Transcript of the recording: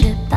ship